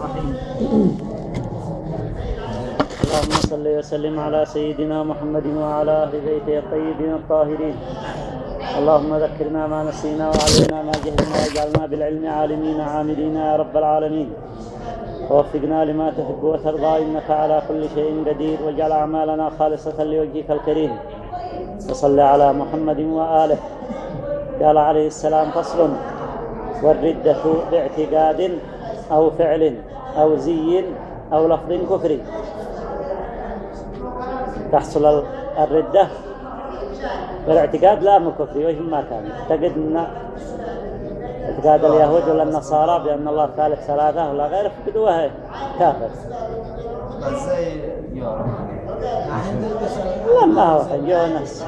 الرحيم. اللهم صل وسلم على سيدنا محمد وعلى أهل بيته الطيبين الطاهرين. اللهم ذكرنا ما نسينا وعلمنا ما جهلنا واجعلنا بالعلم عالمين عاملين يا رب العالمين. ووفقنا لما تحب وترضى إنك على كل شيء قدير. واجعل أعمالنا خالصة لوجهك الكريم. وصل على محمد وآله. قال عليه السلام فصل. والردة باعتقاد أو فعل. أو زي أو لفظ كفري. تحصل الردة. بالاعتقاد لا من كفري. وش ما كان؟ اعتقد أن اعتقاد اليهود ولا النصارى بأن الله ثالث ثلاثة ولا غيره فقدوها كافر. لا ما هو حنجوه نفس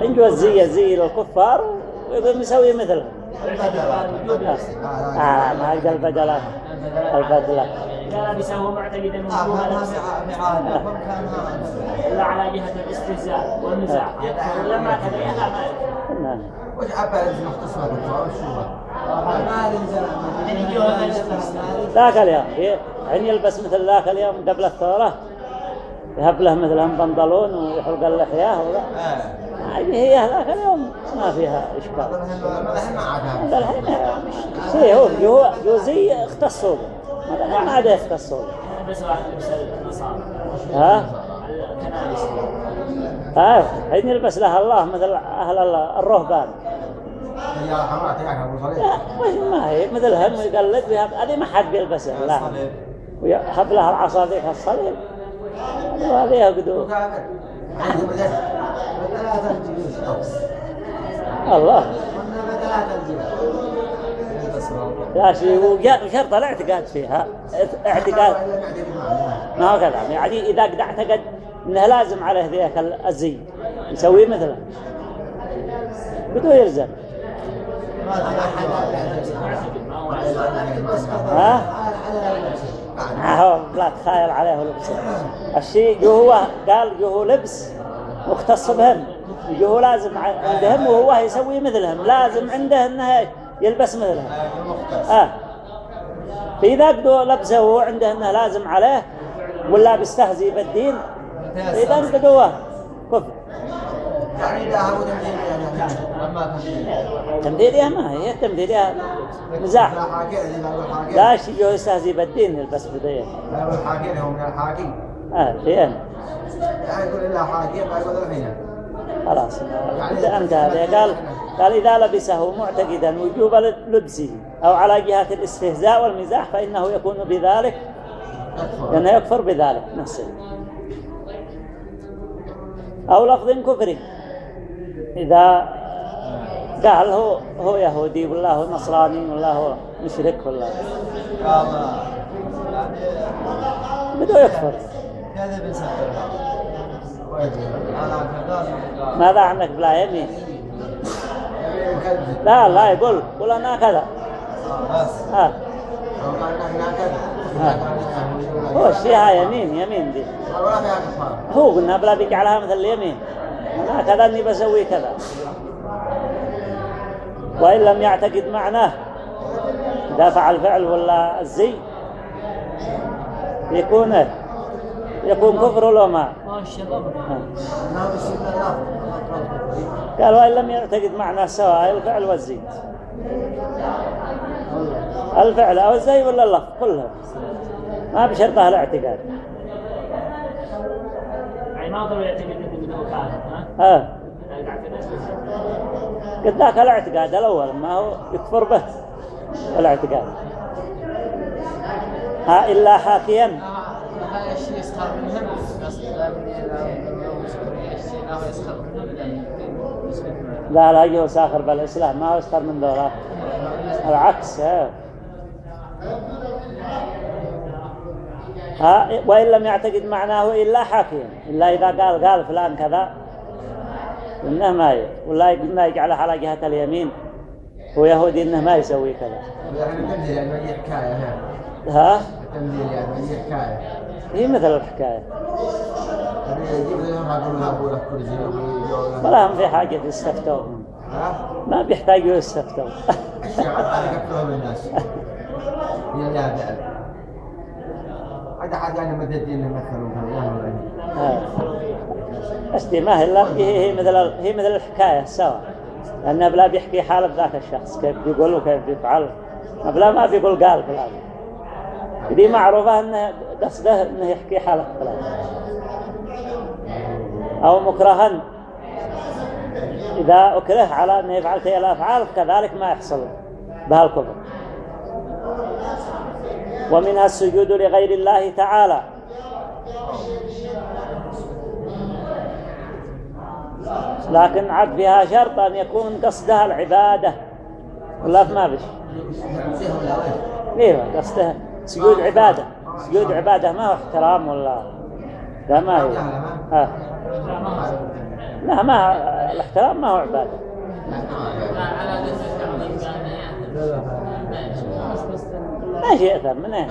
حنجوه الزي زي للكفار ويقول مسوي مثلهم. آه ما هي البدلات البدلة لا بيسووا معتقدا وجوه إلا على جهة الاستهزاء والمزاح لما تبين لا ما نعم. وش عبا لازم اختصار؟ الفرق شو ذاك اليوم يعني يلبس مثل ذاك اليوم قبل الثورة. يهب له مثلهم بنطلون ويحلق اللحية ولا؟ يعني هي ذاك اليوم ما فيها إشكال. هذا الحين شيء هو جو اختصوا به ما عاد يختصوا به. بس واحد لبس النصارى ها؟ ها؟ حين يلبس لها الله مثل أهل الرهبان. مش ما هي مثلهم ويقلد بها هذه ما حد بيلبسها. لا. ويحب لها العصا ذيك الصليب. وهذه الله. لا شيء وجاء شرط الاعتقاد فيها اعتقاد ما هو كلام. يعني إذا قد اعتقد إنه لازم عليه ذيك الزي. يسوي مثله بدو يلزم. ها؟ لا تخايل عليه لبس. الشيء هو قال جو هو لبس مختص بهم. جو هو لازم عندهم وهو يسوي مثلهم. لازم عنده إنه يلبس مثلهم. آه. فإذا قدوا لبسه وهو عنده إنه لازم عليه ولا بيستهزي بالدين إذا قدوه. كفر يعني ما هي تمثيلية مزاح. لا شيء جو يستهزي بالدين يلبس بديه لا الحاكي هو من الحاكي آه فين يعني يقول إلا حاكي ما يقول الحين خلاص. انت انت هذا. قال قال إذا لبسه معتقدا وجوب لبسه أو على جهة الاستهزاء والمزاح فإنه يكون بذلك لأنه يكفر بذلك. نفسه أو لفظ كفري. إذا قال هو هو يهودي ولا هو نصراني ولا هو مشرك ولا بدو يكفر. ماذا عنك بلا يمين لا لا يقول قول أنا كذا. ها. هو الشيء يمين يمين دي. هو قلنا بلا بيجعلها مثل اليمين. أنا كذا أني بسوي كذا. وإن لم يعتقد معناه إذا فعل فعل ولا الزي؟ يكون؟ يكون كفر ولا ما؟ قال وإن لم يعتقد معناه سواء الفعل والزي. الفعل أو الزي ولا اللفظ؟ كلها ما بشرطها الاعتقاد يعني يعتقد كافر ها. قد ذاك الاعتقاد الأول ما هو يكفر به الاعتقاد ها إلا حاكيا. لا لا يجوا ساخر بالإسلام ما هو يسخر من ذولا. العكس ها. ها وإن لم يعتقد معناه إلا حاكيا. إلا إذا قال قال فلان كذا. إنه ما ي... ولا قلنا يجعله على جهة اليمين. هو يهودي إنه ما يسوي كذا. يعني يعني ها؟ التمثيل يعني هي حكاية. هي مثل الحكاية. ولا هم في حاجة يستفتون ها؟ ما بيحتاجوا أنا قتلهم الناس. هي لا هذا حد يعني مدى الدين مثلا دي ما هي إلا هي مثل هي مثل الحكاية سوا. لأن بلا بيحكي حالة ذاك الشخص. كيف بيقول وكيف بيفعل. بلا ما بيقول قال كلام دي معروفة أنه قصده أنه يحكي حالة كلام أو مكرها إذا أكره على أنه يفعل تلك الأفعال كذلك ما يحصل بها الكفر. ومنها السجود لغير الله تعالى. لكن عد فيها شرط أن يكون قصدها العبادة. ولا ما بش؟ أيوه قصدها. سجود عبادة. سجود عبادة ما هو احترام ولا؟ لا ما هي. ها. لا ما الاحترام ما هو عبادة. ما شيء أثر من إيه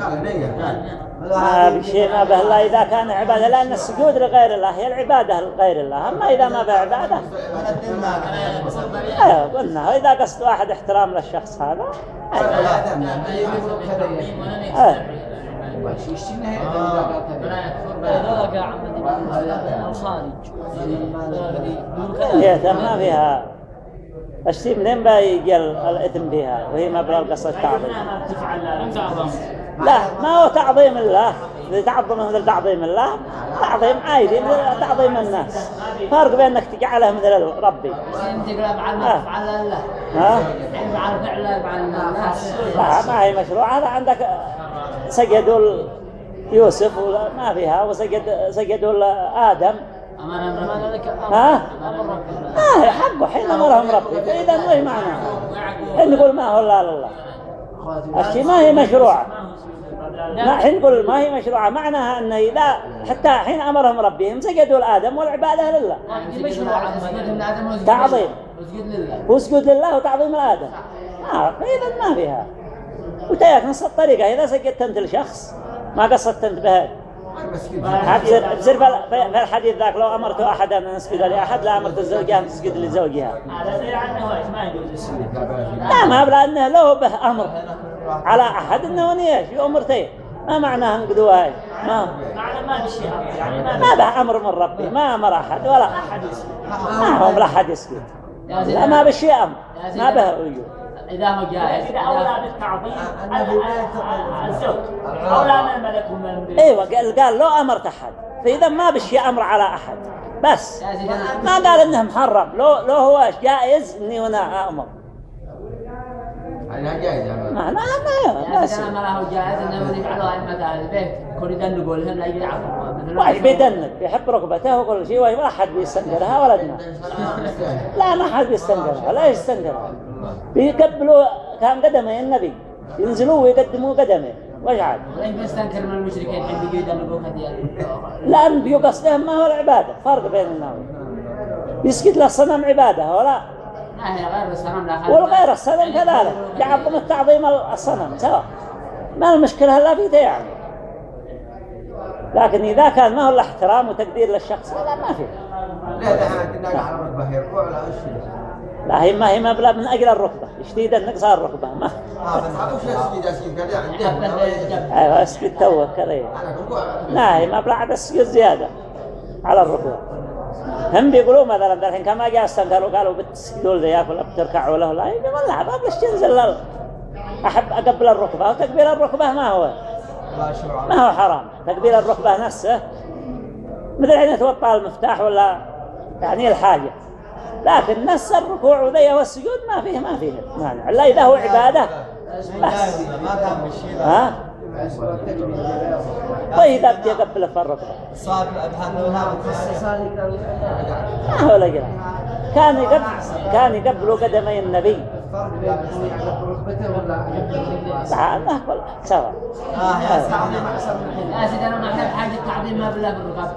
بشيء ما به الله إذا كان عبادة لأن السجود لغير الله هي العبادة لغير الله. أما إذا ما به عبادة أيوه قلنا إذا قصد واحد احترام للشخص هذا الخارج هي ما فيها. الشيء منين بيجي ال- الإثم فيها؟ وهي مبلغ القصة التعظيم لا ما هو تعظيم الله. إذا تعظم مثل تعظيم الله تعظيم عادي مثل تعظيم الناس. فرق بين انك تجعله مثل ربي. انت تقول افعل ما تفعل الله. ها فعل الناس لا ما هي مشروع. هذا عندك سجدوا يوسف ما فيها وسجد سجدوا لك ها؟ ما هي حقه حين أمرهم ربي. فاذا ما هي حين نقول ما هو إلا لله. الشيء ما هي مشروعه لا. حين نقول ما هي مشروعه معناها انه اذا حتى حين أمرهم ربهم سجدوا لآدم والعبادة لله. تعظيم. وسجد لله. وتعظيم لادم آه فإذا ما فيها. وتياك نص الطريقة إذا سجدت أنت لشخص ما قصدت أنت به بصير في الحديث ذاك. لو أمرت أحدا أن يسجد لأحد لا أمرت الزوجه أن تسجد لزوجها. ما لا ما بلا أنه له به أمر على أحد إنه وني إيش؟ امرتين ما معناه انقدوا هاي ما ما أمر. ما به أمر من ربي. ما أمر أحد ولا يسجد ما هو لا لا زين ما بشيء أمر. ما به وجود إذا هو جاهز إذا أولى بالتعظيم الزوج. أولى من الملك ومن أيوه قال قال لو أمرت أحد. فإذا ما بشيء أمر على أحد. بس. ما قال إنه محرم. لو لو هو جائز إني هنا أمر يعني جايز يعني ما لا ما يا ما. ما له جاهز انه يفعلوا ائمه البيت ذا نقول لهم لا مثل واحد بيدنك يحب ركبته وكل شيء ولا حد بيستنقرها ولدنا لا ما حد بيستنقرها لا يستنقرها بيقبلوا كان قدمه النبي ينزلوا ويقدموا قدمه وش عاد ليش بيستنكر من المشركين حين بيجوا يدنقوا كذي لأن بيو قصدهم ما هو العبادة فرق بين النوعين يسكت للصنم عبادة ولا والغير الصنم كذلك. يعظم التعظيم الصنم سواء ما المشكلة إلا في يعني. لكن إذا كان ما هو الاحترام وتقدير للشخص لا ما في. لا وش هي ما هي مبلغ من أجل الركبة. يشتيد النقص الركبة ما. آه بس وش اسجد اسجد كذا عندنا أيوة اسكت توه كذا. لا هي مبلغ بس زيادة على الركوع هم بيقولوا مثلا الحين كما جاء استنكروا قالوا بتسجدوا ذياك ولا بتركعوا له. لا يقول ما بس تنزل أحب أقبل الركبة وتقبيل الركبة ما هو؟ ما هو حرام. تقبيل الركبة نفسه. مثل حين يتوطى المفتاح ولا يعني الحاجة. لكن نفس الركوع وذي والسجود ما فيه ما فيه مانع. إلا إذا هو عبادة. بس ها؟ وإذا بدي أقبله في الركبة صار بحنوها ما هو الأجر كان يقبل كان يقبلوا قدمي النبي. تعالى كل سوا آه يا سلام يا سيدي أنا ما أحب حاجة التعظيم ما بالله بالرقاب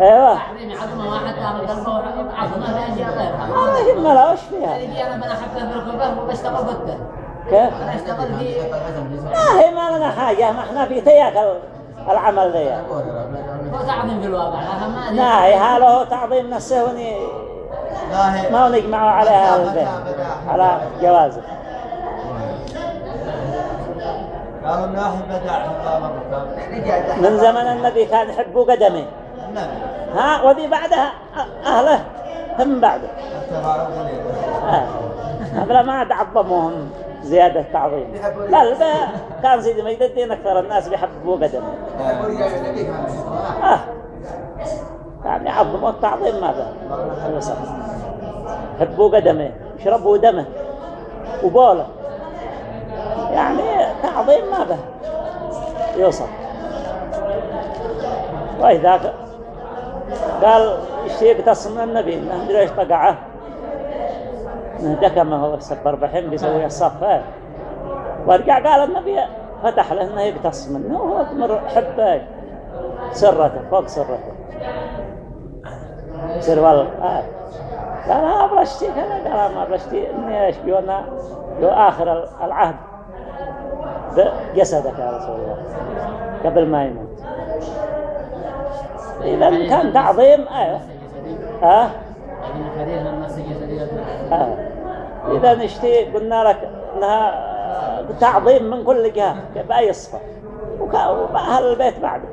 أيوه. تعظيم عظمة واحد تاخذ قلبه عظمة في اشياء غيرها. ما يهم لا وش فيها؟ يجي أنا أنا أحب بالرقبه وبشتغل قدة. كيف؟ ما هي ما لنا حاجة ما إحنا في تياك ال- العمل ذي هو تعظيم في الواقع ما لا هي هذا تعظيم نفسه وني ما نجمعوا عليها البيت على جوازه قالوا من زمن النبي كان يحبوا قدمه النبي ها وذي بعدها أهله هم بعده. قليل آه. هذا ما عاد عظموهم زيادة تعظيم. بل ب- كان سيدي مجد الدين أكثر الناس بيحبوا كان آه. يعني يعظموا التعظيم ماذا؟ يحبوا قدمه يشربوا دمه وبوله. يعني تعظيم ماذا؟ يوصل وإذا قال الشيء تصم النبي؟ انه مدري إيش طقعه. دكمه هو سبر بحم بيسوي الصف هذا. ورجع قال النبي فتح له إنه يقتص منه. وهو مر حب سرته فوق سرته. سروال آه. قال ها برشتي كذا قال ما برشتي إني إيش بيونا يو آخر العهد. بجسدك يا رسول الله. قبل ما يموت. إذا كان تعظيم آه. آه. جسدية آه. إذا نشتي قلنا لك أنها تعظيم من كل جهة بأي صفة. وأهل البيت بعده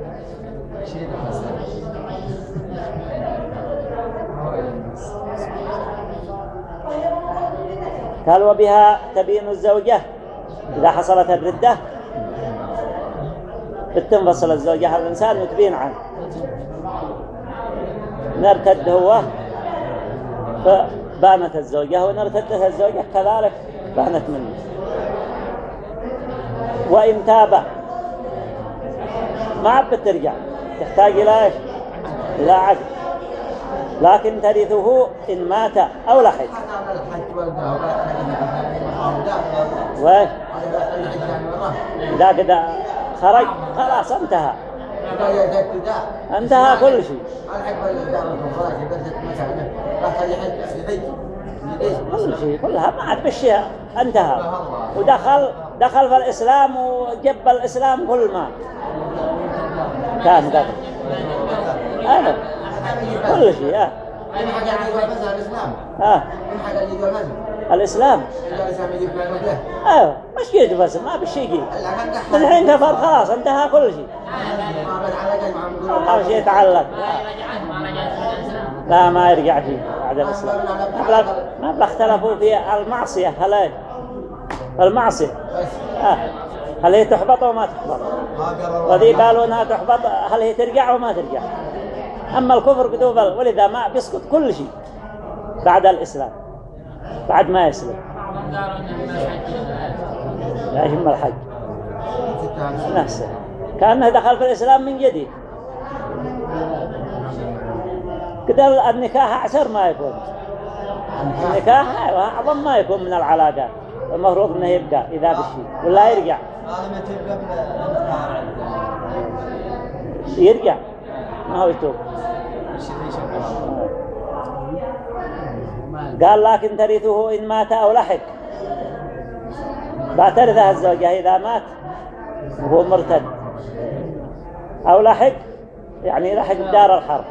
قال وبها تبين الزوجة إذا حصلت الردة بتنفصل الزوجة عن الإنسان وتبين عنه. نرتد هو. فبانت الزوجة ونرتدت الزوجة كذلك بانت منه وإن تاب ما بترجع تحتاج إلى إيش؟ إلى عقد لكن ترثه إن مات أو والدعوة وإيش؟ إذا خرج خلاص انتهى أنتهى كل شيء. كل شيء كلها ما عاد بالشيء انتهى. ودخل دخل في الإسلام وجب الإسلام كل ما. كان قبل. أيوه كل شيء آه. من حاجة يقول مثلا الإسلام آه. من حاجة اللي يقول الإسلام. الإسلام أيوه مش يجي بس ما دحين من الحين كفر خلاص انتهى كل شيء. ما ما شيء يتعلق. في الإسلام لا ما يرجع فيه بعد الإسلام. ما اختلفوا في المعصية هل؟ المعصية. آه. هل هي تحبط أو ما تحبط؟ وذي قالوا انها تحبط هل هي ترجع وما ترجع؟ أما الكفر قدوب ولذا ما بيسقط كل شيء بعد الإسلام. بعد ما يسلم. لا يهم الحج. نفسه كأنه دخل في الإسلام من جديد. كده النكاح أعسر ما يكون. النكاح أيوة، أعظم ما يكون من العلاقات المفروض إنه يبقى إذا بشيء ولا يرجع. يرجع. ما هو يتوب. قال لكن ترثه إن مات أو لحق. بترثها الزوجة إذا مات وهو مرتد. أو لحق يعني لحق بدار الحرب.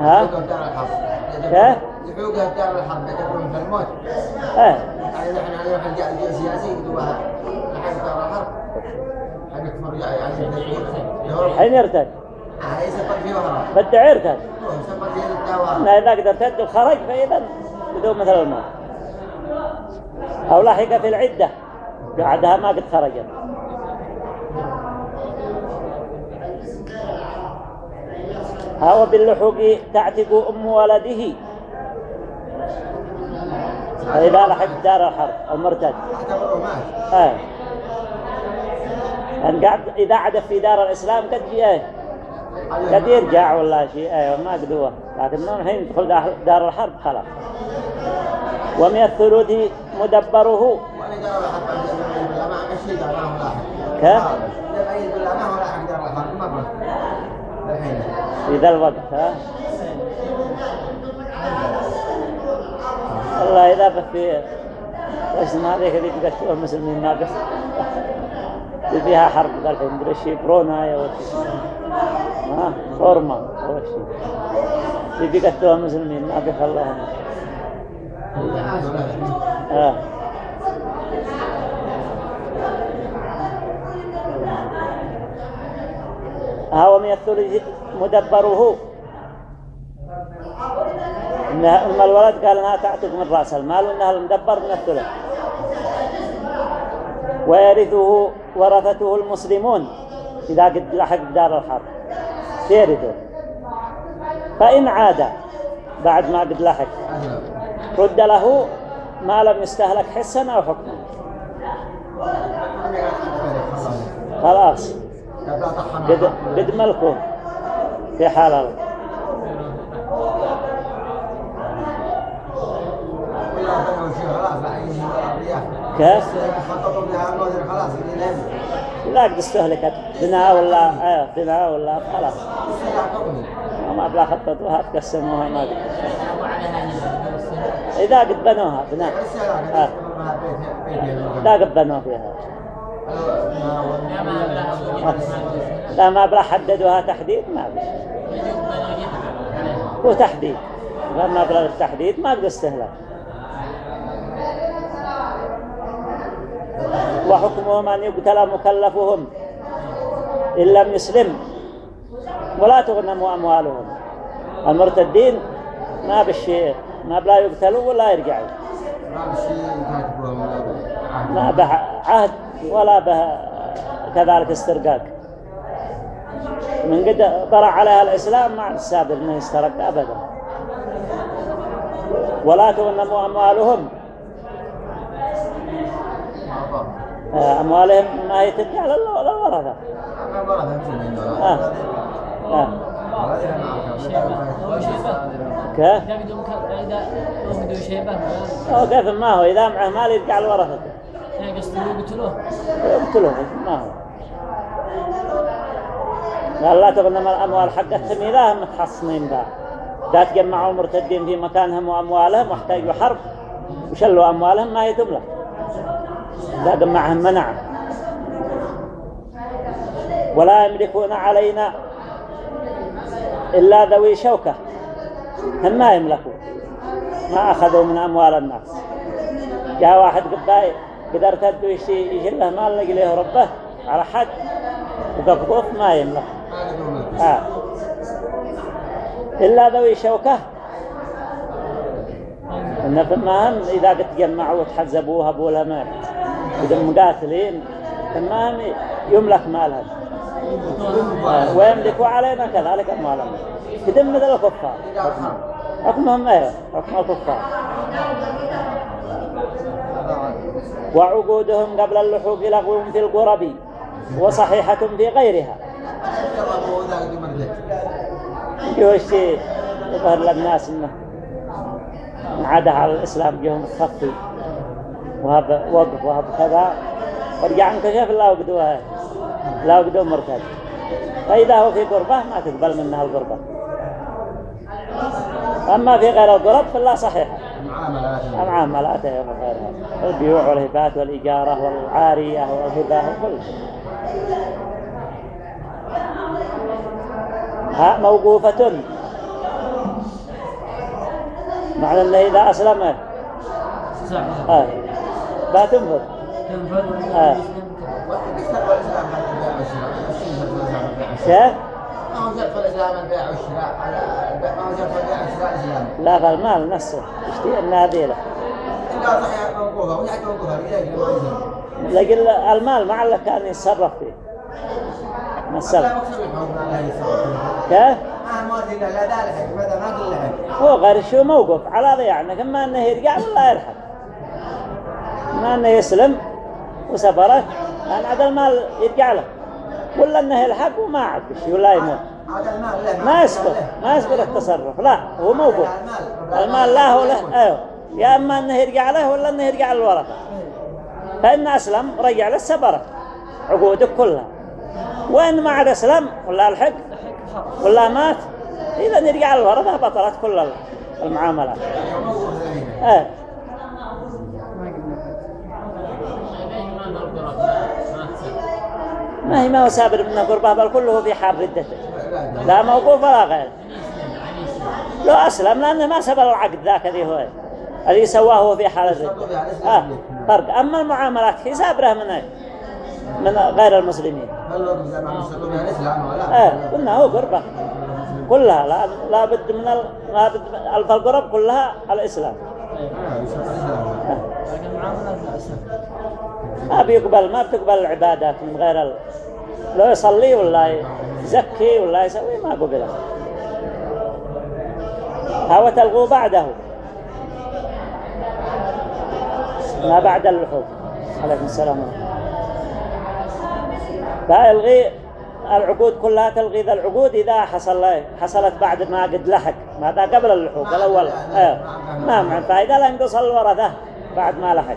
ها؟ دار كيف؟ الحقوق دار الحرب يدفعون في الموت إيه يعني نحن جاء الجيل السياسي يقولوا الحين دار الحرب. مرجع يعني يهرب حين يرتد. فيه الدواء لا إذا قدر تد وخرج فإذا بدون مثل الموت أو لحق في العدة. بعدها ما قد خرجت. هو باللحوق تعتق أم ولده. فإذا لحق دار الحرب اعتبروه مات. آه. أن قاعد إذا عاد في دار الإسلام قد جاء. قد يرجع ولا شيء أيوة ما قدوة. لكن من الحين يدخل دار- الحرب خلاص. ومن الثلث مدبره. كيف؟ لا أي بالله ما هو لاحق دار الحرب مرة الحين في ذا الوقت ها؟ والله إذا بس في وش ما هذيك اللي المسلمين بس. اللي فيها حرب قال في كورونا يا وش ها فورما وش اللي بيقتلوا المسلمين ما بيخلوهم آه. هو من الثلث مدبره إن الولد قال انها تعتق من رأس المال وإنها المدبر من الثلث ويرثه ورثته المسلمون إذا قد لحق دار الحرب يرثه فإن عاد بعد ما قد لحق. رد له ما لم يستهلك حسا أو حكما. خلاص. قد, قد ملكه في حال الله. كيف؟ لا قد استهلكت بناء ولا إيه بناء ولا خلاص. ما بلا خططوها تقسموها ما قد إذا قد بنوها بناء آه. لا قد بنوا فيها. لا ما بلا حددوها تحديد ما بلا هو تحديد. لما بلغ التحديد ما قد أستهلك. وحكمهم أن يقتل مكلفهم. إن لم يسلم ولا تغنم أموالهم. المرتدين ما بالشيء ما بلا يقتلوا ولا يرجعوا. ما به عهد ولا به كذلك استرقاق. من قد طرع عليها الإسلام ما عاد السابق انه يسترق أبدا. ولا تغنموا أموالهم. أموالهم ما للورثة آه. آه. كيف؟ إذا إذا كيف ما هو إذا معه مال يرجع يعني قصدي يقتلوه يقتلوه ما هو قال لا تغنم الأموال حقتهم إذا هم متحصنين بها لا تجمعوا المرتدين في مكانهم وأموالهم واحتاجوا حرب وشلوا أموالهم ما هي تملك لا جمعهم منع. ولا يملكون علينا إلا ذوي شوكة. هم ما يملكوا ما أخذوا من أموال الناس. جاء واحد قبائي قدر تدو يشله مال لقي له ربه على حد. وقفقف ما يملك. آه. إلا ذوي شوكة. إن في المهم إذا قد تجمعوا وتحزبوها بولا مال إذا مقاتلين المهم يملك مالها. آه. ويملكوا علينا كذلك أموالهم. كدم مثل الكفار. حكمهم أيوه حكم الكفار. وعقودهم قبل اللحوق لغو في القرب وصحيحة في غيرها. الشيء يظهر للناس إنه عادة على الإسلام جهم تخفي وهذا وقف وهذا كذا. ورجع انكشف لا وقدوها لا وقدوا مرتد فإذا هو في قربة ما تقبل منها القربة أما في غير القرب فلا صحيحة المعاملات وغيرها البيوع والهبات والإجارة والعارية والهبة وكل شيء. ها موقوفة. معنى أنه إذا أسلم. صح. آه. لا تنفذ تنفذ آه. كيف؟ ما هو الإسلام البيع والشراء على ما هو البيع والشراء الإسلام لا فالمال نفسه يشتري الناديلة إلا صحيح موقوفة وش حتى موقوفة إليك ما يصير لكن المال ما علق كان يتصرف فيه ما يصير كيف؟ هو غير شو موقف على ضياعنا كما انه يرجع ولا يلحق ما انه يسلم وسفرت كان هذا المال يرجع له. ولا إنه يلحق وما عاد شيء ولا يموت. ما يسقط ما يسقط التصرف لا هو موقف المال. لا هو له أيوه. يا أما إنه يرجع له ولا إنه يرجع للورثة. فإن أسلم رجع له السفره عقودك كلها. وإن ما عاد أسلم ولا ألحق ولا مات اذا يرجع للورثة بطلت كل المعاملات. إيه ما هي ما هو سابر من قربه بل كله في حال ردته. لا موقوف ولا غير. لو أسلم لأنه ما سبب العقد ذاك ذي هو الذي سواه هو في حال الردة آه فرق. أما المعاملات حساب له من؟ من غير المسلمين. آه قلنا هو قربة كلها لا, بد من ال... لا بد من القرب كلها الإسلام. ما بيقبل ما بتقبل العبادات من غير ال... لو يصلي ولا يزكي ولا يسوي ما قبله. هو تلغوا بعده. ما بعد اللحوم عليكم السلام. فيلغي العقود كلها تلغي ذا العقود إذا حصل حصلت بعد ما قد لحق ما قبل اللحوق الأول. آه. ما مع فإذا لا ينقص الورثة بعد ما لحق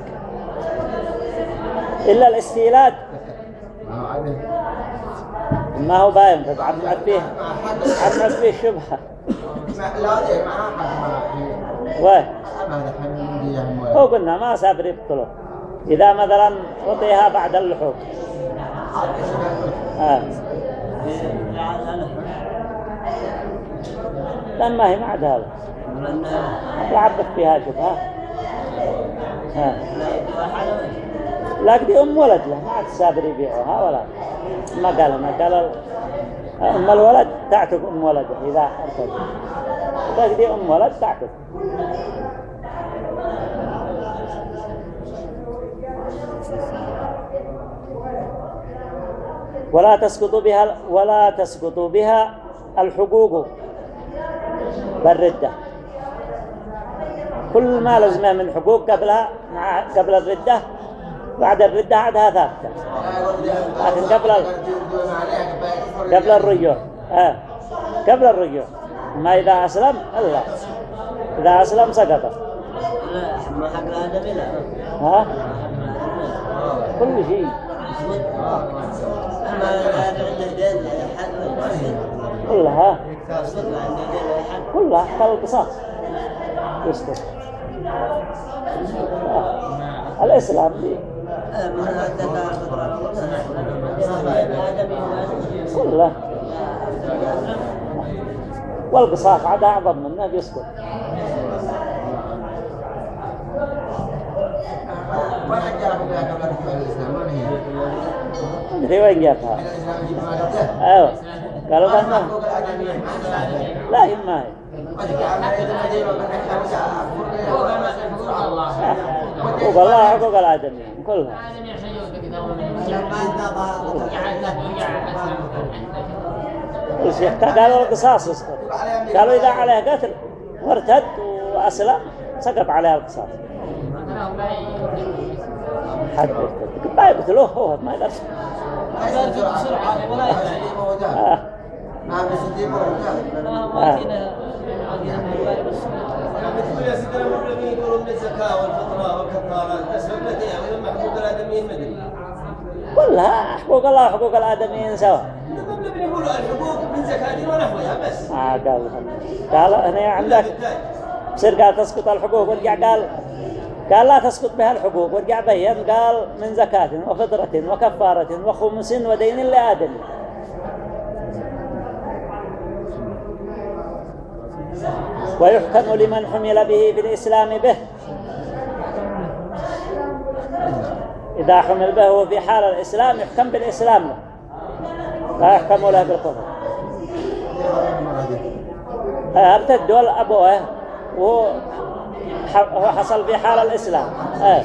إلا الاستيلاد. ما هو باين عم فيه. ما حد عم فيه. شبهة وين ديهم هو قلنا ما سافر يقتله إذا مثلا وطيها بعد اللحوق آه. لأن ما هي ما عاد هذا. لعبت فيها شبهة آه. لكن أم ولد له ما عاد السابر يبيعوها ولا. ما قال ما قال. ال- أم الولد تعتق أم ولده إذا أرتد. تقدي أم ولد تعتق. ولا تسقط بها ولا تسقط بها الحقوق. بالردة. كل ما لزمه من حقوق قبلها مع قبل الردة بعد الردة عادها ثابتة. لكن قبل ال- قبل الرجوع. آه. قبل الرجوع. ما إذا أسلم الله. إذا أسلم لا ها؟ كل شيء أما الآدمي عنده دين حد كلها. كلها حتى القصاص. يسقط آه. الإسلام. كله والقصاص عاد أعظم منه بيسقط؟ مدري وين جابها أيوه. قالوا الآدمية ما لا هي ما هي حقوق الله حقوق الآدميين كلها كل شيء قالوا القصاص يسقط قالوا إذا عليه قتل وارتد وأسلم سقط عليه القصاص حد يرتد ما يقتلوه هو ما يقتل آه. ما بيستجيب بتقول يا من الزكاة والفطرة بس يعني حقوق الآدميين حقوق الله وحقوق الآدميين سوا يقولوا الحقوق من زكاة ونحوها بس آه قال قال هنا عندك بصير قال تسقط الحقوق ورجع قال قال لا تسقط بها الحقوق ورجع بين قال من زكاة وفطرة وكفارة وخمس ودين لآدم ويحكم لمن حمل به في الإسلام به. إذا حمل به في حال الإسلام يحكم بالإسلام. له لا يحكم له بالكفر. ارتدوا لأبوه وهو حصل في حال الإسلام. آه.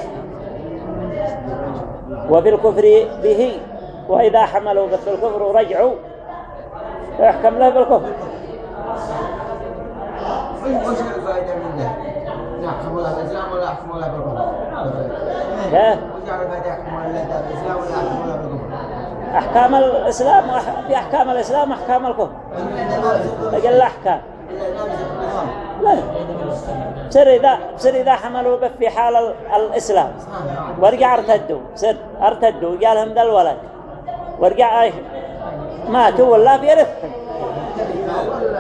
وفي الكفر به. وإذا حملوا به في الكفر ورجعوا يحكم له بالكفر. وش الفائدة من ده؟ نحكم الله بالإسلام ولا؟ أحكام الإسلام وأح- في أحكام الإسلام وأحكام الكفر. أجل الأحكام. لا. بصير إذا بصير إذا حملوا به في حال ال- الإسلام. ورجع ارتدوا. بصير ارتدوا. جالهم ذا الولد. ورجع إيش ماتوا ولا في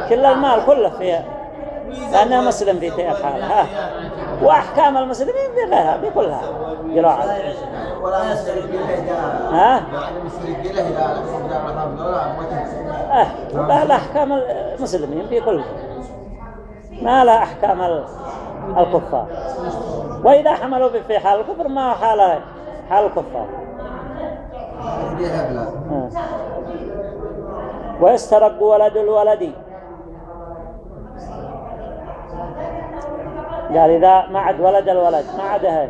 كل المال كله فيها لأنه مسلم في تلك الحال ها. وأحكام المسلمين في غيرها في كلها. جراعة ولا به إذا ها؟ أه لا لا أحكام المسلمين في كلها. ما لا أحكام ال- الكفار. وإذا حملوا في حال الكفر ما حال حال الكفار. آه. ويسترق ولد الولد. قال إذا ما عاد ولد الولد ما عاد هاي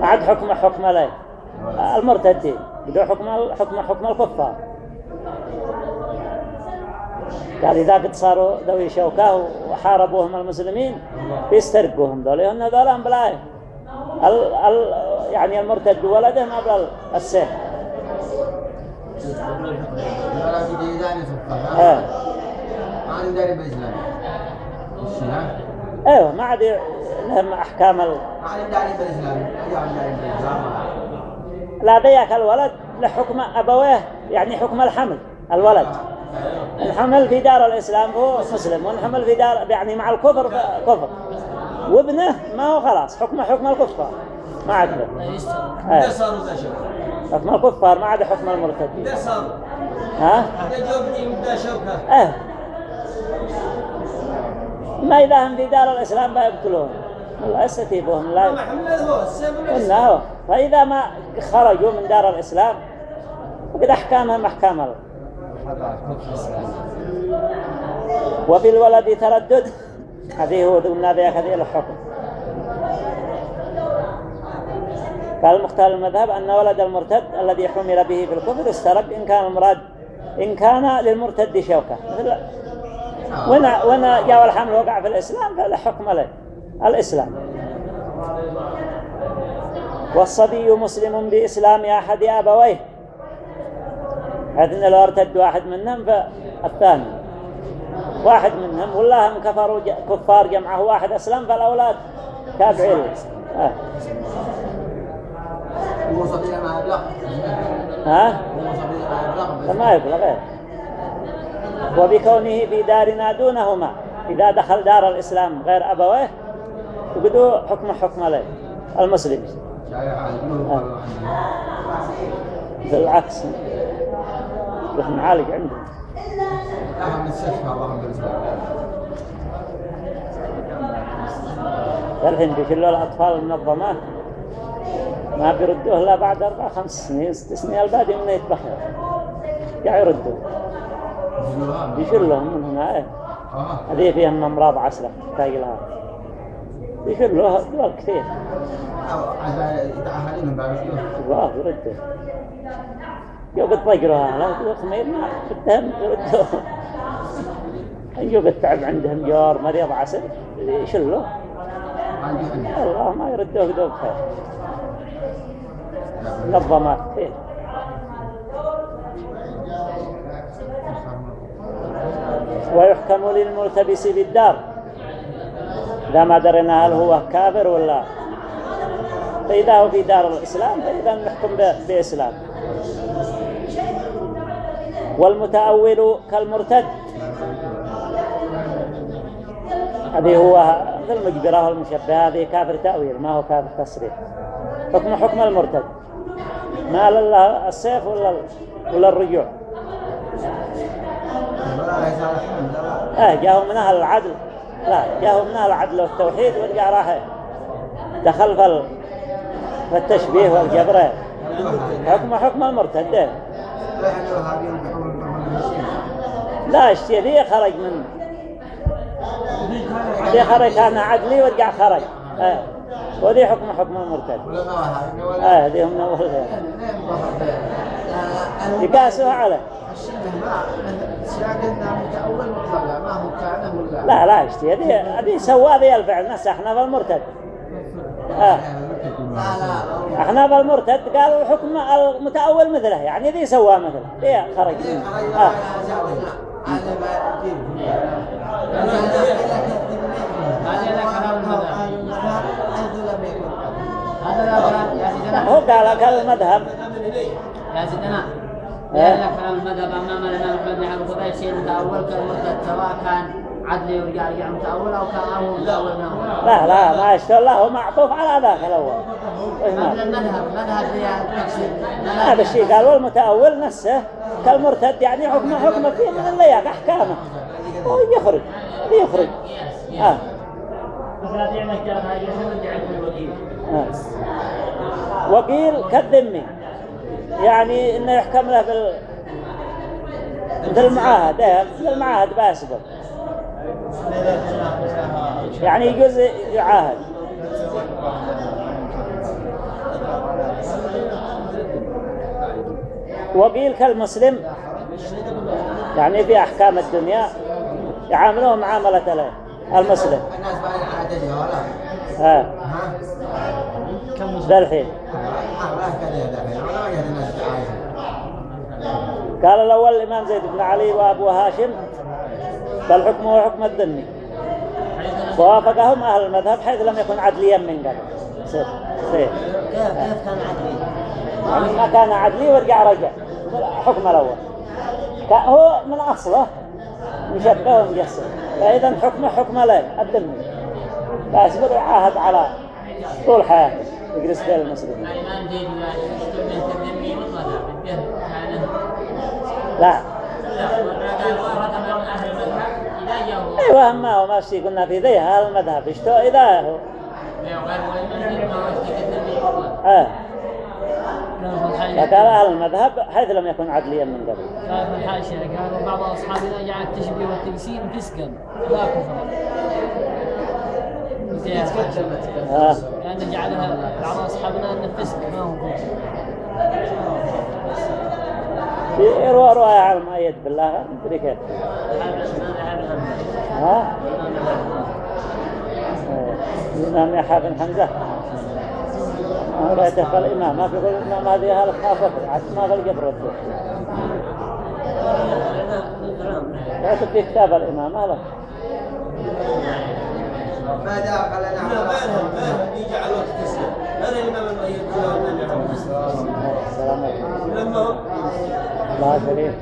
ما عاد حكم حكم له. المرتدين بدو حكم حكم حكم الكفار. قال إذا قد صاروا ذوي شوكة وحاربوهم المسلمين بيسترقوهم ذول لأن ذول بلاي. ال ال يعني المرتد ولده ما بل السيف. ما عندي داري أيوه ما عاد لهم أحكام ال... لا عندي داري بالإسلام لا ذيك الولد لحكم أبويه يعني حكم الحمل الولد. الحمل في دار الإسلام هو مسلم والحمل في دار يعني مع الكفر كفر. وابنه ما هو خلاص حكمه حكم الكفار. ما عاد له. شوكة حكم الكفار ما عاد حكم المرتدين. ها؟ ده جوبني من ذا شوكة إيه ما إذا هم في دار الإسلام بيقتلوهم الله يستتيبهم لا هو هو. فإذا ما خرجوا من دار الإسلام فقد أحكامهم أحكام الله وفي الولد تردد. هذه هو قلنا ذيك هذه الحكم. قال المختار المذهب أن ولد المرتد الذي حمل به في الكفر استرق إن كان المراد إن كان للمرتد شوكة. مثل ونا ونا جاء الحمل وقع في الإسلام فلا حكم له الإسلام. والصبي مسلم بإسلام أحد أبويه. هذا لو ارتد واحد منهم فالثاني. واحد منهم ولا هم كفروا كفار جمعه واحد أسلم فالأولاد تابعين. آه. ها؟ صبي ما يبلغ. إيه. وبكونه في دارنا دونهما إذا دخل دار الإسلام غير أبويه وقدوا حكم حكم عليه المسلم. عنده بالعكس. راح نعالج عندهم الحين بيشلوا الأطفال المنظمات ما بيردوه إلا بعد أربع خمس سنين ست سنين البادي منه يتبخر. قاعد يردوا بيشلوهم من هنا إيه. آه. هذه فيهم أمراض عسرة تحتاج لها. بيشلوها دول كثير. عشان يتعهدين من الله يوقت ضيقروها لا تقول خمير ما بدهم يردوا يوقت تعب عندهم جار مريض عسل يشلوه الله ما يردوه بدون خير منظمات كثير. ويحكم للملتبس بالدار. إذا ما درنا هل هو كافر ولا فإذا هو في دار الإسلام فإذا نحكم بإسلام. والمتأول كالمرتد. هذه هو مثل المجبرة والمشبهة هذه كافر تأويل ما هو كافر تصريح. حكم حكم المرتد. ما لله السيف ولا ولا الرجوع؟ لا آه جاءوا من أهل العدل. لا جاءوا من أهل العدل والتوحيد ورجع راح دخل في ال- في التشبيه والجبر. حكم حكم المرتد لا الشيء ذي خرج من ذي خرج كان عدلي ورجع خرج. آه وذي حكم حكم المرتد آه ذي هم من اول يقاسوها عليه الشبه ما سياقنا متأول مطلقا ما هو كان ولا لا لا اشتي هذه هذه سوا ذي الفعل نسخنا في المرتد. آه. لا لا إحنا بالمرتد قالوا حكم المتأول مثله يعني ذي سوا مثله ذي خرج. آه. سيدنا هو قال قال المذهب. إيه. لا لا كلام المذهب أمام الإمام أحمد بن قضاء شيء متأول كالمرتد سواء كان عدلي ورجع رجع متأول أو كان أول متأول لا لا ما اشتغل الله هو معطوف على ذاك الأول إيه ما من ما. المذهب مذهب التفسير هذا الشيء قال والمتأول نفسه كالمرتد يعني حكم حكم فيه من اللياق أحكامه هو يخرج يخرج آه. وكيل آه. وقيل كالذمي يعني إنه يحكم له بال مثل المعاهد إيه مثل المعاهد باسبق يعني يجوز يعاهد. وقيل كالمسلم يعني في أحكام الدنيا يعاملوه معاملة له المسلم. الناس ذا الحين قال الأول الإمام زيد بن علي وأبو هاشم فالحكم هو حكم الذمي ووافقهم أهل المذهب حيث لم يكن عدليا من قبل. صير صير كيف كيف كان عدلي؟ يعني ما كان عدلي ورجع رجع. حكم الأول. هو من أصله. مشبه ومجسم فإذا حكمه حكم له الذمي فأسبق يعاهد على طول حياته. يجلس بالدهر كان لا. قال أيوة ما شي قلنا في ذي المذهب. اشتو إذا هو؟ وغير والإمام زيد ما وجه تذمي مطلقا كان في الحاشية فقال أهل المذهب حيث لم يكن عدليا من قبل. في الحاشية قالوا بعض أصحابنا جعل التشبيه والتجسيم فسقا لا كفرا آه. لأن جعلها بعض أصحابنا أن الفسق ما هو كفر يروى رواية على المؤيد بالله مدري كيف ها آه. الإمام يحيى بن حمزة ما رأيته فالإمام ما في يقول الإمام هذه خافت عاد ما في القبر ودوه كاتب في كتاب الإمام هذا ماذا قال لا نعم ما لهم ما لهم يجي على وقت تسليم هذا الإمام المؤيد كله من يعلم السلام عليكم لما هم الله كريم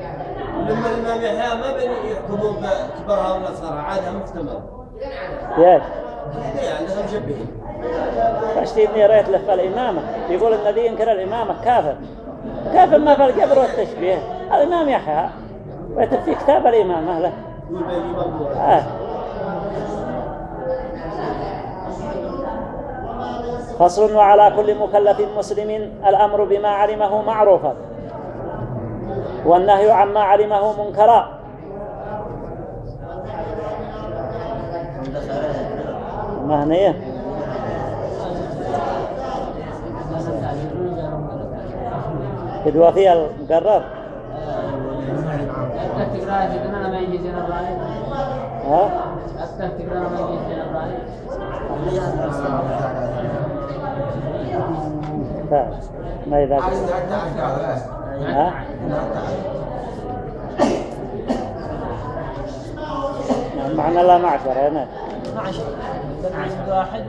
لما الإمام يحيى ما بين يحكمون بكبرها ولا صغرها عادها محتمل ليش؟ ليه عندهم مشبهين فاشتي ابني رأيت له الإمامة. يقول الذي ينكر الإمامة كافر. كافر ما في القبر والتشبيه. الإمام يحيى. رأيت في كتاب الإمامة له. يقول بين الإمام فصل وعلى كل مكلف مسلم الأمر بما علمه معروفا. والنهي عما علمه منكرا. مهنية كدوا فيها المقرر ما ها ما إذا معنى لا معشر هنا معشر واحد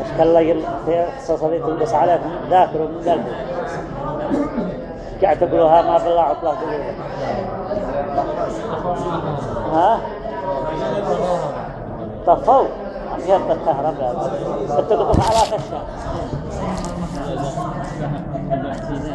اشكال في صصلي تلبس عليكم ذاكروا من قلبي قاعد تقولوها ما بالله عطلة قلوبة ها؟ طفوا. أمير الكهرباء بتقطف على خشة.